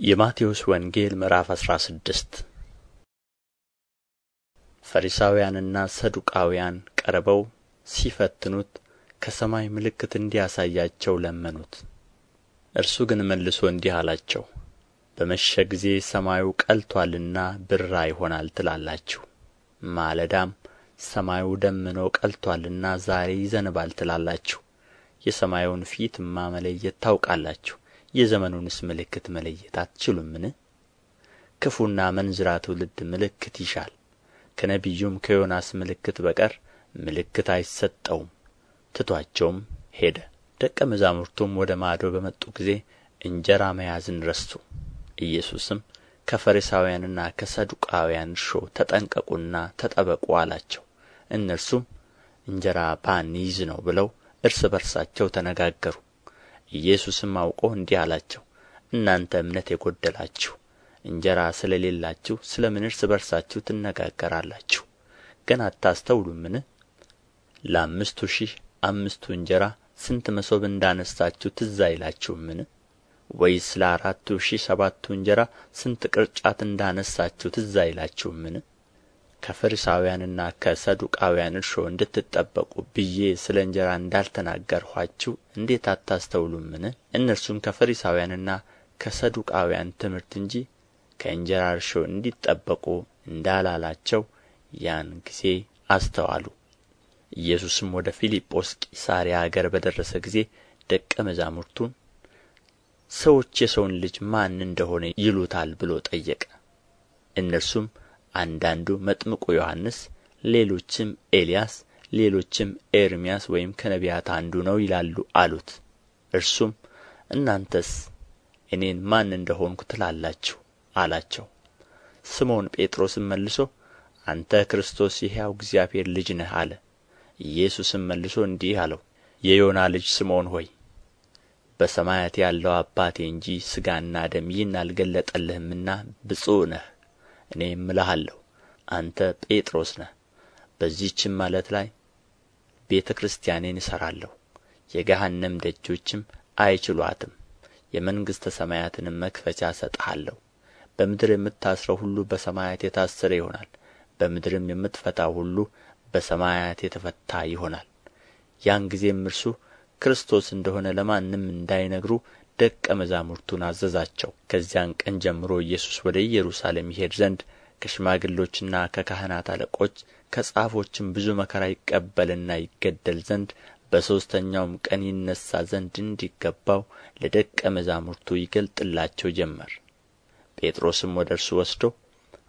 የማቴዎስ ወንጌል ምዕራፍ አስራ ስድስት ፈሪሳውያንና ሰዱቃውያን ቀርበው ሲፈትኑት ከሰማይ ምልክት እንዲያሳያቸው ለመኑት። እርሱ ግን መልሶ እንዲህ አላቸው፣ በመሸ ጊዜ ሰማዩ ቀልቶአልና ብራ ይሆናል ትላላችሁ፣ ማለዳም ሰማዩ ደምኖ ቀልቶአልና ዛሬ ይዘንባል ትላላችሁ። የሰማዩን ፊትማ መለየት ታውቃላችሁ የዘመኑንስ ምልክት መለየት አትችሉምን? ክፉና አመንዝራ ትውልድ ምልክት ይሻል። ከነቢዩም ከዮናስ ምልክት በቀር ምልክት አይሰጠውም። ትቶአቸውም ሄደ። ደቀ መዛሙርቱም ወደ ማዶ በመጡ ጊዜ እንጀራ መያዝን ረሱ። ኢየሱስም ከፈሪሳውያንና ከሰዱቃውያን እርሾ ተጠንቀቁና ተጠበቁ አላቸው። እነርሱም እንጀራ ባንይዝ ነው ብለው እርስ በርሳቸው ተነጋገሩ ኢየሱስም አውቆ እንዲህ አላቸው እናንተ እምነት የጎደላችሁ እንጀራ ስለሌላችሁ ስለ ምን እርስ በርሳችሁ ትነጋገራላችሁ? ገና አታስተውሉምን? ለአምስቱ ሺህ አምስቱ እንጀራ ስንት መሶብ እንዳነሳችሁ ትዝ አይላችሁምን? ወይስ ለአራቱ ሺህ ሰባቱ እንጀራ ስንት ቅርጫት እንዳነሳችሁ ትዝ አይላችሁምን ከፈሪሳውያንና ከሰዱቃውያን እርሾ እንድትጠበቁ ብዬ ስለ እንጀራ እንዳልተናገርኋችሁ እንዴት አታስተውሉምን? እነርሱም ከፈሪሳውያንና ከሰዱቃውያን ትምህርት እንጂ ከእንጀራ እርሾ እንዲጠበቁ እንዳላላቸው ያን ጊዜ አስተዋሉ። ኢየሱስም ወደ ፊልጶስ ቂሳርያ አገር በደረሰ ጊዜ ደቀ መዛሙርቱን ሰዎች የሰውን ልጅ ማን እንደሆነ ይሉታል ብሎ ጠየቀ። እነርሱም አንዳንዱ መጥምቁ ዮሐንስ ሌሎችም ኤልያስ ሌሎችም ኤርምያስ ወይም ከነቢያት አንዱ ነው ይላሉ አሉት። እርሱም እናንተስ እኔን ማን እንደ ሆንሁ ትላላችሁ? አላቸው። ስምዖን ጴጥሮስም መልሶ አንተ ክርስቶስ የሕያው እግዚአብሔር ልጅ ነህ አለ። ኢየሱስም መልሶ እንዲህ አለው የዮና ልጅ ስምዖን ሆይ በሰማያት ያለው አባቴ እንጂ ሥጋና ደም ይህን አልገለጠልህምና ብፁዕ ነህ እኔም እልሃለሁ አንተ ጴጥሮስ ነህ። በዚህችም ዓለት ላይ ቤተ ክርስቲያኔን እሠራለሁ የገሃነም ደጆችም አይችሉአትም የመንግሥተ ሰማያትንም መክፈቻ እሰጥሃለሁ። በምድር የምታስረው ሁሉ በሰማያት የታሰረ ይሆናል በምድርም የምትፈታው ሁሉ በሰማያት የተፈታ ይሆናል። ያን ጊዜም እርሱ ክርስቶስ እንደሆነ ለማንም እንዳይነግሩ ደቀ መዛሙርቱን አዘዛቸው። ከዚያን ቀን ጀምሮ ኢየሱስ ወደ ኢየሩሳሌም ይሄድ ዘንድ ከሽማግሎችና ከካህናት አለቆች ከጻፎችም ብዙ መከራ ይቀበልና ይገደል ዘንድ በሦስተኛውም ቀን ይነሣ ዘንድ እንዲገባው ለደቀ መዛሙርቱ ይገልጥላቸው ጀመር። ጴጥሮስም ወደ እርሱ ወስዶ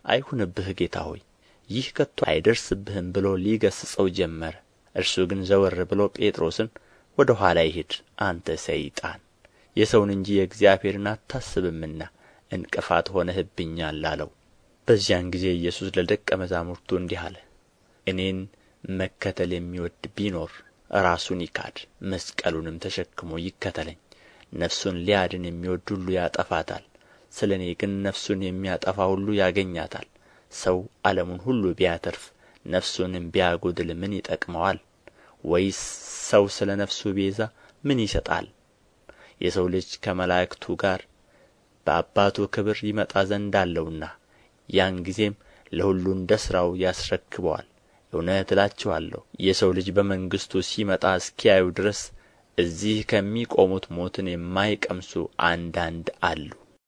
አይሁንብህ ጌታ ሆይ ይህ ከቶ አይደርስብህም ብሎ ሊገሥጸው ጀመረ። እርሱ ግን ዘወር ብሎ ጴጥሮስን ወደ ኋላ ይሂድ አንተ ሰይጣን የሰውን እንጂ የእግዚአብሔርን አታስብምና እንቅፋት ሆነህብኛል አለው። በዚያን ጊዜ ኢየሱስ ለደቀ መዛሙርቱ እንዲህ አለ እኔን መከተል የሚወድ ቢኖር ራሱን ይካድ መስቀሉንም ተሸክሞ ይከተለኝ። ነፍሱን ሊያድን የሚወድ ሁሉ ያጠፋታል ስለ እኔ ግን ነፍሱን የሚያጠፋ ሁሉ ያገኛታል። ሰው ዓለሙን ሁሉ ቢያተርፍ ነፍሱንም ቢያጎድል ምን ይጠቅመዋል? ወይስ ሰው ስለ ነፍሱ ቤዛ ምን ይሰጣል የሰው ልጅ ከመላእክቱ ጋር በአባቱ ክብር ይመጣ ዘንድ አለውና ያን ጊዜም ለሁሉ እንደ ሥራው ያስረክበዋል። እውነት እላችኋለሁ የሰው ልጅ በመንግሥቱ ሲመጣ እስኪያዩ ድረስ እዚህ ከሚቆሙት ሞትን የማይቀምሱ አንዳንድ አሉ